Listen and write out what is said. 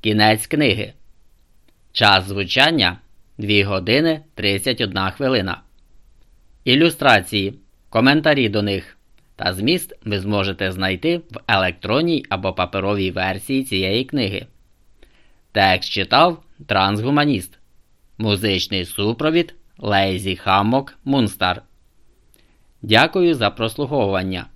Кінець книги. Час звучання 2 години 31 хвилина. Ілюстрації, коментарі до них та зміст ви зможете знайти в електронній або паперовій версії цієї книги. Текст читав Трансгуманіст. Музичний супровід Лейзі Хаммок Мунстар. Дякую за прослуховування.